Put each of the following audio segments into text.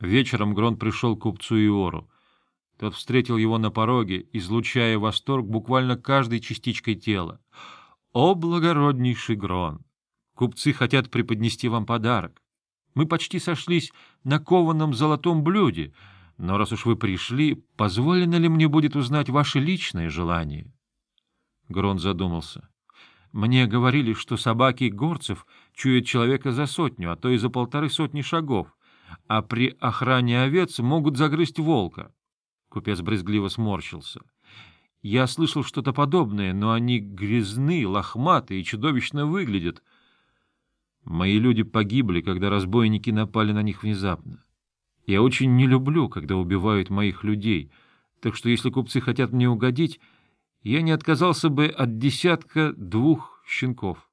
Вечером Грон пришел к купцу Иору. Тот встретил его на пороге, излучая восторг буквально каждой частичкой тела. «О, благороднейший Грон! Купцы хотят преподнести вам подарок. Мы почти сошлись на кованом золотом блюде, но раз уж вы пришли, позволено ли мне будет узнать ваши личные желания?» Грон задумался. «Мне говорили, что собаки горцев чуют человека за сотню, а то и за полторы сотни шагов а при охране овец могут загрызть волка. Купец брезгливо сморщился. Я слышал что-то подобное, но они грязны, лохматы и чудовищно выглядят. Мои люди погибли, когда разбойники напали на них внезапно. Я очень не люблю, когда убивают моих людей, так что если купцы хотят мне угодить, я не отказался бы от десятка двух щенков.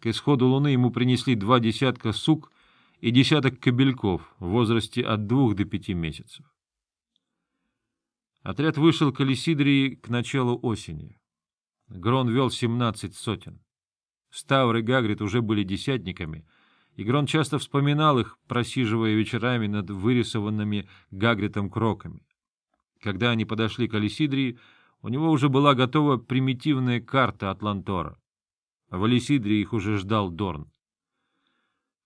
К исходу луны ему принесли два десятка сук и десяток кобельков в возрасте от двух до пяти месяцев. Отряд вышел к Алисидрии к началу осени. Грон вел семнадцать сотен. Ставр и Гагрид уже были десятниками, и Грон часто вспоминал их, просиживая вечерами над вырисованными Гагритом кроками. Когда они подошли к Алисидрии, у него уже была готова примитивная карта Атлантора. В Алисидрии их уже ждал Дорн.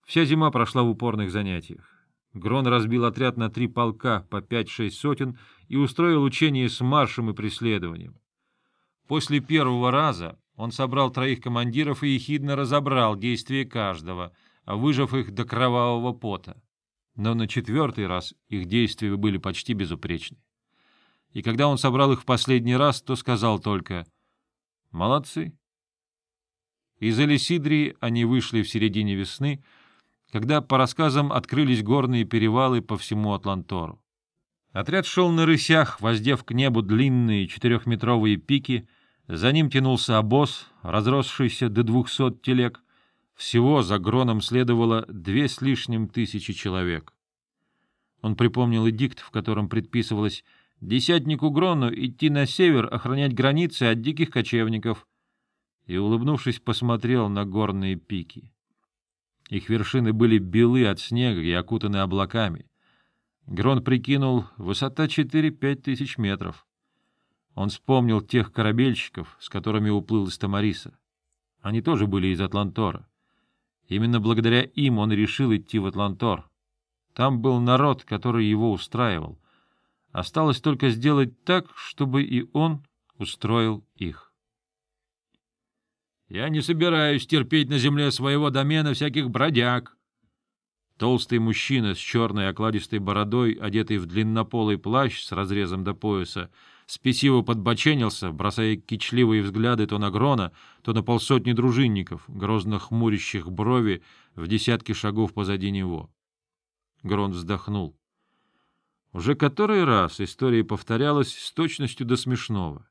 Вся зима прошла в упорных занятиях. Грон разбил отряд на три полка по пять-шесть сотен и устроил учение с маршем и преследованием. После первого раза он собрал троих командиров и ехидно разобрал действия каждого, выжав их до кровавого пота. Но на четвертый раз их действия были почти безупречны. И когда он собрал их в последний раз, то сказал только «Молодцы». Из Элисидрии они вышли в середине весны, когда, по рассказам, открылись горные перевалы по всему Атлантору. Отряд шел на рысях, воздев к небу длинные четырехметровые пики, за ним тянулся обоз, разросшийся до двухсот телег. Всего за Гроном следовало две с лишним тысячи человек. Он припомнил эдикт, в котором предписывалось десятнику Грону идти на север охранять границы от диких кочевников, и, улыбнувшись, посмотрел на горные пики. Их вершины были белы от снега и окутаны облаками. Грон прикинул, высота 4-5 тысяч метров. Он вспомнил тех корабельщиков, с которыми уплыл из Тамариса. Они тоже были из Атлантора. Именно благодаря им он решил идти в Атлантор. Там был народ, который его устраивал. Осталось только сделать так, чтобы и он устроил их. Я не собираюсь терпеть на земле своего домена всяких бродяг. Толстый мужчина с черной окладистой бородой, одетый в длиннополый плащ с разрезом до пояса, спесиво подбоченился, бросая кичливые взгляды то на Грона, то на полсотни дружинников, грозно хмурящих брови в десятки шагов позади него. Грон вздохнул. Уже который раз история повторялась с точностью до смешного.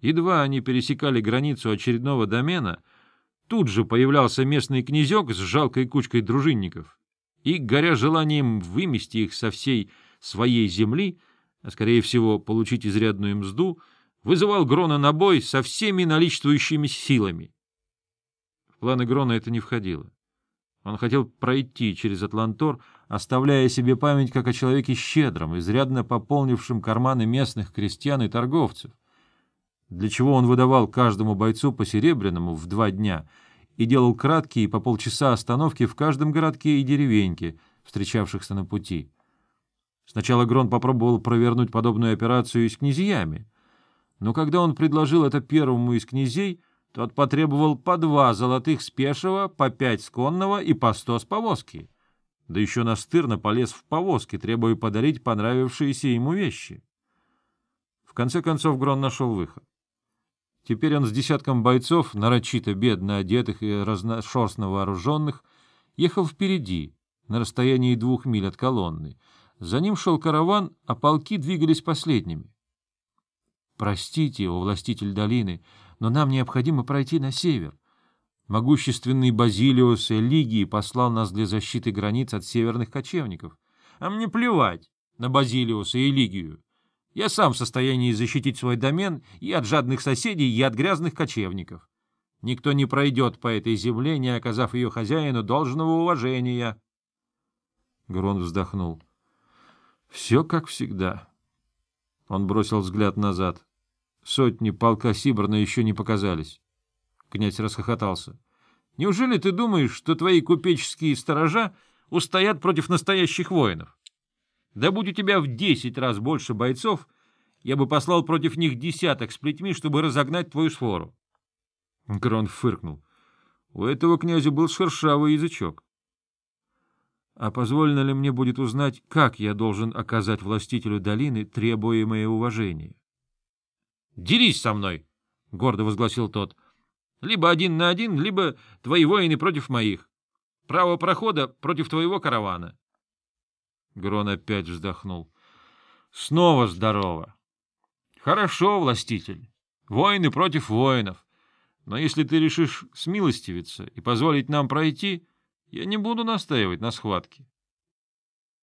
Едва они пересекали границу очередного домена, тут же появлялся местный князек с жалкой кучкой дружинников, и, горя желанием вымести их со всей своей земли, а, скорее всего, получить изрядную мзду, вызывал Грона на бой со всеми наличествующими силами. В планы Грона это не входило. Он хотел пройти через Атлантор, оставляя себе память как о человеке щедром, изрядно пополнившем карманы местных крестьян и торговцев — для чего он выдавал каждому бойцу по серебряному в два дня и делал краткие по полчаса остановки в каждом городке и деревеньке, встречавшихся на пути. Сначала Грон попробовал провернуть подобную операцию и с князьями, но когда он предложил это первому из князей, тот потребовал по два золотых с по пять с конного и по сто с повозки. Да еще настырно полез в повозки, требуя подарить понравившиеся ему вещи. В конце концов Грон нашел выход. Теперь он с десятком бойцов, нарочито бедно одетых и разношерстно вооруженных, ехал впереди, на расстоянии двух миль от колонны. За ним шел караван, а полки двигались последними. «Простите, о властитель долины, но нам необходимо пройти на север. Могущественный Базилиус Элигии послал нас для защиты границ от северных кочевников. А мне плевать на Базилиуса и Элигию. Я сам в состоянии защитить свой домен и от жадных соседей, и от грязных кочевников. Никто не пройдет по этой земле, не оказав ее хозяину должного уважения. Грон вздохнул. Все как всегда. Он бросил взгляд назад. Сотни полка Сибрана еще не показались. Князь расхохотался. — Неужели ты думаешь, что твои купеческие сторожа устоят против настоящих воинов? Да будь у тебя в десять раз больше бойцов, я бы послал против них десяток с плетьми, чтобы разогнать твою свору. Грон фыркнул. У этого князя был шершавый язычок. А позволено ли мне будет узнать, как я должен оказать властителю долины требуемое уважение? — Дерись со мной! — гордо возгласил тот. — Либо один на один, либо твои воины против моих. Право прохода против твоего каравана. Грон опять вздохнул. — Снова здорово. — Хорошо, властитель. Воины против воинов. Но если ты решишь смилостивиться и позволить нам пройти, я не буду настаивать на схватке.